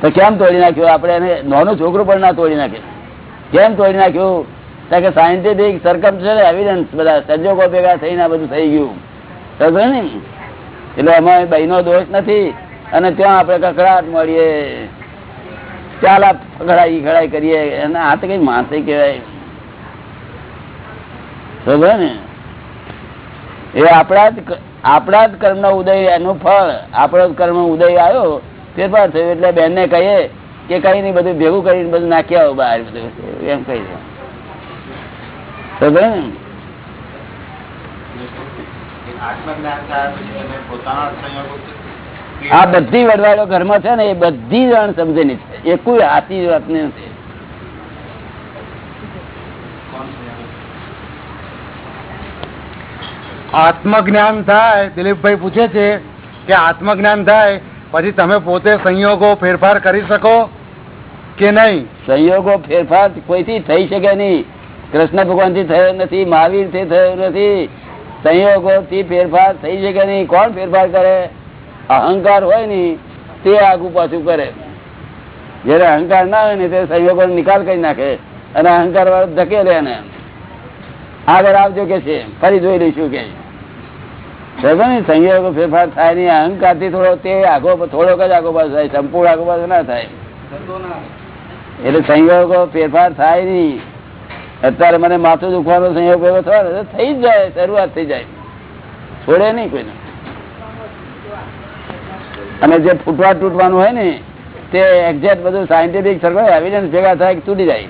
તો કેમ તોડી નાખ્યું? આપણે એને, નાનું છોકરું પણ ના તોડી નાખે. કેમ તોડી નાખ્યું? કે સાયન્ટિફિક સરકમ છે એવિડન્સ બધા સંજોગો ભેગા થઈને આ બધું થઈ ગયું. સમજો ને? એટલે એમાં બહેનો દોષ નથી. અને ત્યાં આપણે કકડાટ મળીએ. ચાલ આ ઘડાઈ કરીએ. અને આ તો કઈ માણસે કહેવાય. સમજો ને? એ આપણા જ આપણા જ કર્મ ઉદય, એનું ફળ, આપણો જ કર્મ ઉદય આવ્યો. ફેરફાર થયો. એટલે બેન ને કહીએ કે કઈ નહીં, બધું ભેગું કરીને બધું નાખી આવો બહાર બધું. એમ કહી દો સમજો ને આત્મજ્ઞાન થાય પછી તમે પોતાના સંયોગો આ બધી વડવાડો ઘરમાં છે ને એ બધી જ સમજેલી છે. એ કોઈ આતી વાત નથી. આત્મજ્ઞાન થાય દિલીપભાઈ પૂછે છે કે આત્મજ્ઞાન થાય પછી તમે પોતે સંયોગો ફેરફાર કરી શકો કે નહીં? સંયોગો ફેરફાર કોઈથી થઈ શકે નહીં. કૃષ્ણ ભગવાનથી થયો નથી મહાવીરથી થયો નથી. સંયોગો થી ફેરફાર થઈ શકે નહીં. કોણ ફેરફાર કરે? અહંકાર હોય ને તે આગુ પાછું કરે. જયારે અહંકાર ના હોય ને તે સંયોગો નિકાલ કરી નાખે અને અહંકાર વાળો ધકેલે એને. આગળ આવજો કે છે. ફરી જોઈ લઈશું કે. સંયોગ ફેરફાર થાય નહીં. અહંકારથી થોડો તે આગો થોડોક જ આગો પાછો થાય. સંપૂર્ણ આગો પાછો ના થાય. એટલે સંયોગો ફેરફાર થાય નહીં. અત્યારે મને માથું દુખવાનો સંયોગ એવો થવાનો થઈ જાય, શરૂઆત થઈ જાય. છોડે નહીં કોઈને. અને જે ફૂટવા તૂટવાનું હોય ને, તે એક્ઝેક્ટ બધું સાયન્ટિફિક સરખો એવિડન્સ ભેગા થાય કે તૂટી જાય.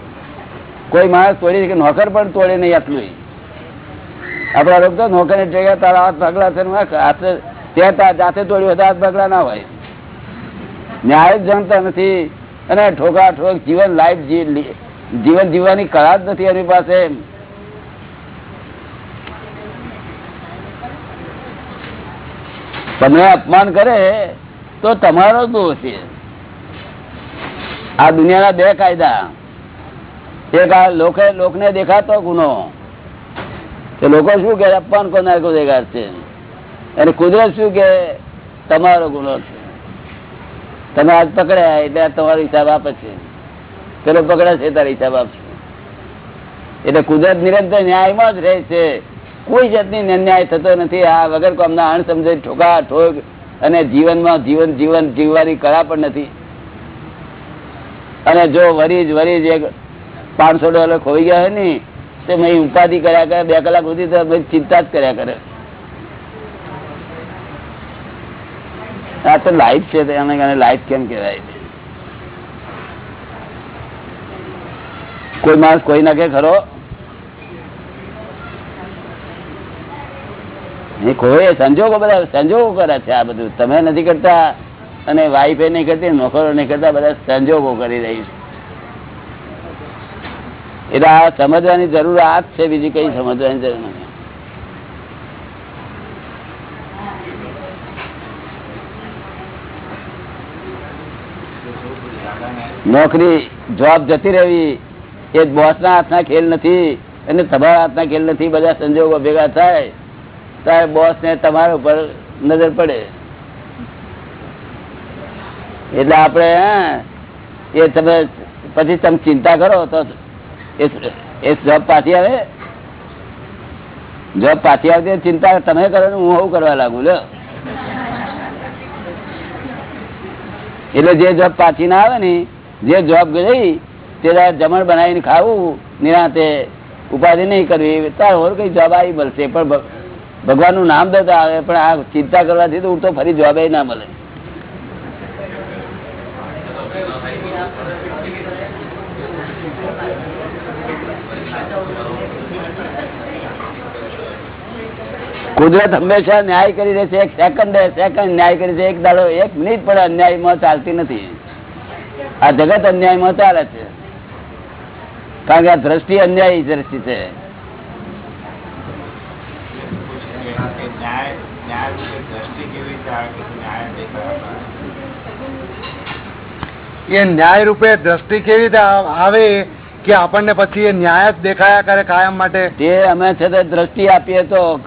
કોઈ માણસ તોડી કે નોકર પણ તોડે નહીં આટલું આપણા તો નોકર ભેગા તારા હાથ ભાગલા છે હાથ જાતે તોડ્યું હોય હાથ ભાગલા ના હોય. ન્યાય જ જાણતા નથી. અને ઠોકા ઠોક જીવન લાઈફ જીવન જીવવાની કળા જ નથી એની પાસે. તમને અપમાન કરે તો તમારો દોષ છે. આ દુનિયાના બે કાયદા. એક આ લોકે લોકને દેખાતો ગુનો. તો લોકો શું કે અપમાન કોના ગુનેગાર છે? અને કુદરત શું કે તમારો ગુનો છે? તમે આજ પકડ્યા એટલે તમારો હિસાબ આપે છે. પેલો પકડા છે તારો હિસાબ આપશે. એટલે કુદરત નિરંતર ન્યાયમાં જ રહે છે. કોઈ જાતની અન્યાય થતો નથી. આ વગર કોમના અણસમજે ઠોકા, ઠોક અને જીવનમાં જીવન જીવન જીવવાની કળા પણ નથી. અને જો વરીજ વરીજ એક પાંચસો ડોલર ખોઈ ગયા હોય ને, તો મેં ઉપાધિ કર્યા કરે. બે કલાક સુધી તો ચિંતા જ કર્યા કરે. આ તો લાઈફ છે એને લાઈફ કેમ કહેવાય? કોઈ માણસ કોઈ નાખે ખરો? કોઈ સંજોગો બધા, સંજોગો કરે છે આ બધું. તમે નથી કરતા અને વાઈફે નહીં કરતી, નોકરો નહીં કરતા, બધા સંજોગો કરી રહી છે. એટલે આ સમજવાની જરૂર આ છે, બીજી કઈ સમજવાની જરૂર નથી. નોકરી જોબ જતી રહેવી એ બોસ ના હાથના ખેલ નથી, અને તમારા હાથના ખેલ નથી, બધા સંજોગો ભેગા થાય, ત્યારે બોસ ને તમારા ઉપર નજર પડે. એટલે આપણે એ તમે પછી તમે ચિંતા કરો તો એ- જોબ પાછી આવે. જોબ પાછી આવતી ચિંતા તમે કરો ને હું હું કરવા લાગુ લો એટલે જે જોબ પાછી ના આવે ને, જે જોબ ગઈ તે જમણ બનાવીને ખાવું, નિરાંતે ઉપાધિ નહીં કરવી તાર કઈ જોબ મળશે? પણ ભગવાનનું નામ દેતા આવે, પણ આ ચિંતા કરવાથી તો ફરી જોબ ના મળે. કુદરત હંમેશા ન્યાય કરી રહે છે, એક સેકન્ડ સેકન્ડ ન્યાય કરી છે, એક દાડો એક મિનિટ પણ અન્યાયમાં ચાલતી નથી. આ જગત અન્યાયમાં ચાલે છે. કારણ કે આ દ્રષ્ટિ અન્યાયી દ્રષ્ટિ છે. એ ન્યાય રૂપે દ્રષ્ટિ કેવી રીતે આવે કે આપણને પછી એ ન્યાય જ દેખાયા કરે કાયમ માટે? તે અમે છે તે દ્રષ્ટિ આપીએ તો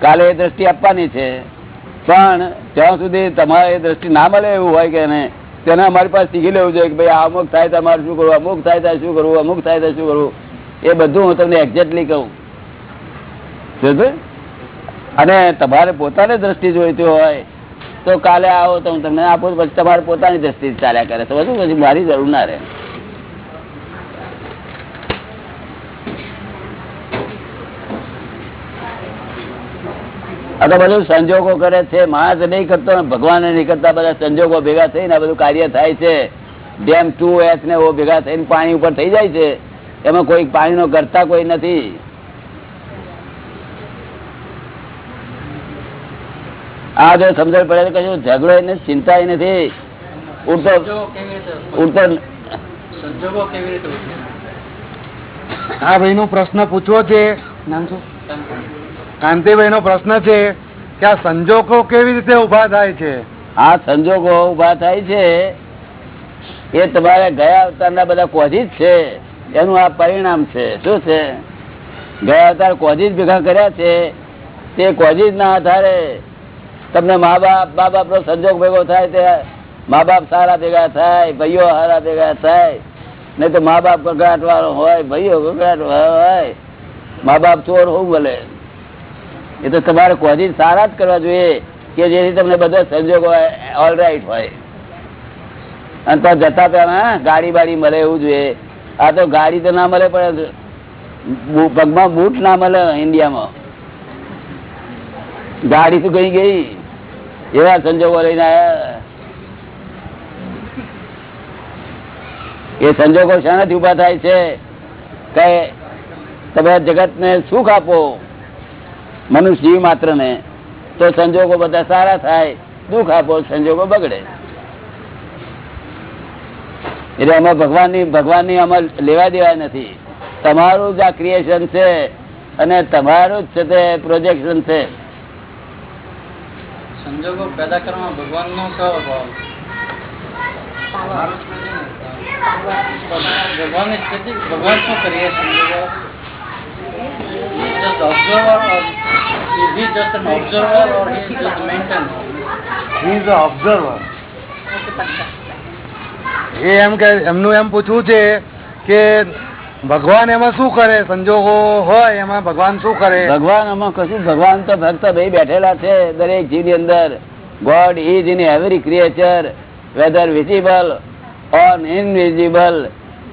કાલે એ દ્રષ્ટિ આપવાની છે. પણ ત્યાં સુધી તમારે એ દ્રષ્ટિ ના મળે એવું હોય કે ને તેને અમારી પાસે શીખી લેવું જોઈએ કે ભાઈ આ અમુક થાય તો અમારે શું કરવું, અમુક થાય તો શું કરવું, અમુક થાય તો શું કરવું એ બધું હું તમને એક્ઝેક્ટલી કહું? અને તમારે પોતાની દ્રષ્ટિ જોઈતી હોય તો કાલે આવો તો હું તમને આપું પછી તમારે પોતાની દ્રષ્ટિ ચાલ્યા કરે સમજ્યું? પછી મારી જરૂર ના રહે આ તો બધું સંજોગો કરે છે. માણસ નહીં કરતો ભગવાન નહીં કરતા બધા સંજોગો ભેગા થઈને આ બધું કાર્ય થાય છે. ડેમ ટુ એચ ને ઓ ભેગા થઈને પાણી ઉપર થઈ જાય છે. એમાં કોઈ પાણીનો કરતા કોઈ નથી. આ જો સમજણ પડે તો કશું ઝઘડો એને ચિંતા નથી. ઉડતો ઉડતો આ ભાઈ નો પ્રશ્ન પૂછવો છે. નામ શું કાંતિભાઈ પ્રશ્ન છે કે આ સંજોગો કેવી રીતે ઊભા થાય છે? આ સંજોગો ઊભા થાય છે, એ તમારે ગયા અવતારના બધા કોઝી છે, એનું આ પરિણામ છે. શું છે? ગયા અવતાર કોઝી ભેગા કર્યા છે, તે કોઝી ના આધારે તમને મા બાપ મા બાપ નો સંજોગ ભેગો થાય તે મા બાપ સારા ભેગા થાય, ભાઈઓ સારા ભેગા થાય, નહીં તો મા બાપ ગગડાટ હોય, ભાઈઓ ગગડાટ હોય મા બાપ ચોર હોવું ભલે. એ તો તમારે કોઝિન સારા જ કરવા જોઈએ કે જેથી તમને બધા સંજોગો ઓલરાઈટ હોય. અને તો જતા પહેલા ગાડી બાડી મળે એવું જોઈએ. આ તો ગાડી તો ના મળે, પણ પગમાં બૂટ ના મળે ઇન્ડિયામાં. ગાડી તો ગઈ ગઈ. એવા સંજોગો લઈને આયા. એ સંજોગો શાનાથી ઊભા થાય છે કે તમે જગત ને સુખ આપો. મનુષ્ય જીવ માત્ર ને તો સંજોગો બધા સારા થાય દુઃખ આપો સંજોગો બગડે. એટલે આમાં ભગવાનની ભગવાનની આમાં લેવા દેવા નથી. તમારું જ આ ક્રિએશન છે અને તમારું જ છે તે પ્રોજેક્શન છે. સંજોગો પેદા કરવામાં ભગવાન નો કયો ભાવ ભગવાન ભગવાન શું કરીએ સંજોગો? Just observer or is he just an observer or he is just maintenance? He is an observer. એ એમ કે એમનું એમ પૂછવું છે કે ભગવાન એમાં શું કરે સંજોગો હોય એમાં ભગવાન શું કરે ભગવાન એમાં કશું ભગવાન તો ભક્ત ભાઈ બેઠેલા છે દરેક જીવની અંદર God is in every creature whether visible on invisible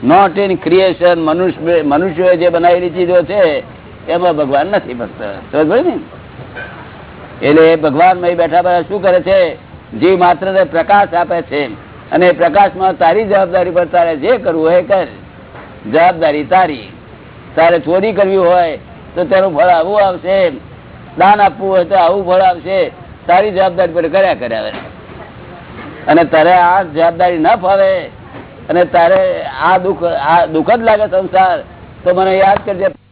not in creation મનુષ્ય મનુષ્યોએ જે બનાવેલી ચીજો છે એમાં ભગવાન નથી ફક્ત ને? એટલે ભગવાન બેઠા બધા શું કરે છે? જીવ માત્ર પ્રકાશ આપે છે. અને પ્રકાશમાં તારી જવાબદારી પર તારે જે કરવું હોય કર. જવાબદારી તારી. તારે ચોરી કરવી હોય તો તેનું ફળ આવું આવશે. દાન આપવું હોય તો આવું ફળ આવશે. તારી જવાબદારી પર કર્યા કર્યા અને તારે આ જવાબદારી ન ફાવે. અને તારે આ દુઃખ આ દુઃખ જ લાગે સંસાર. તો મને યાદ કરજે.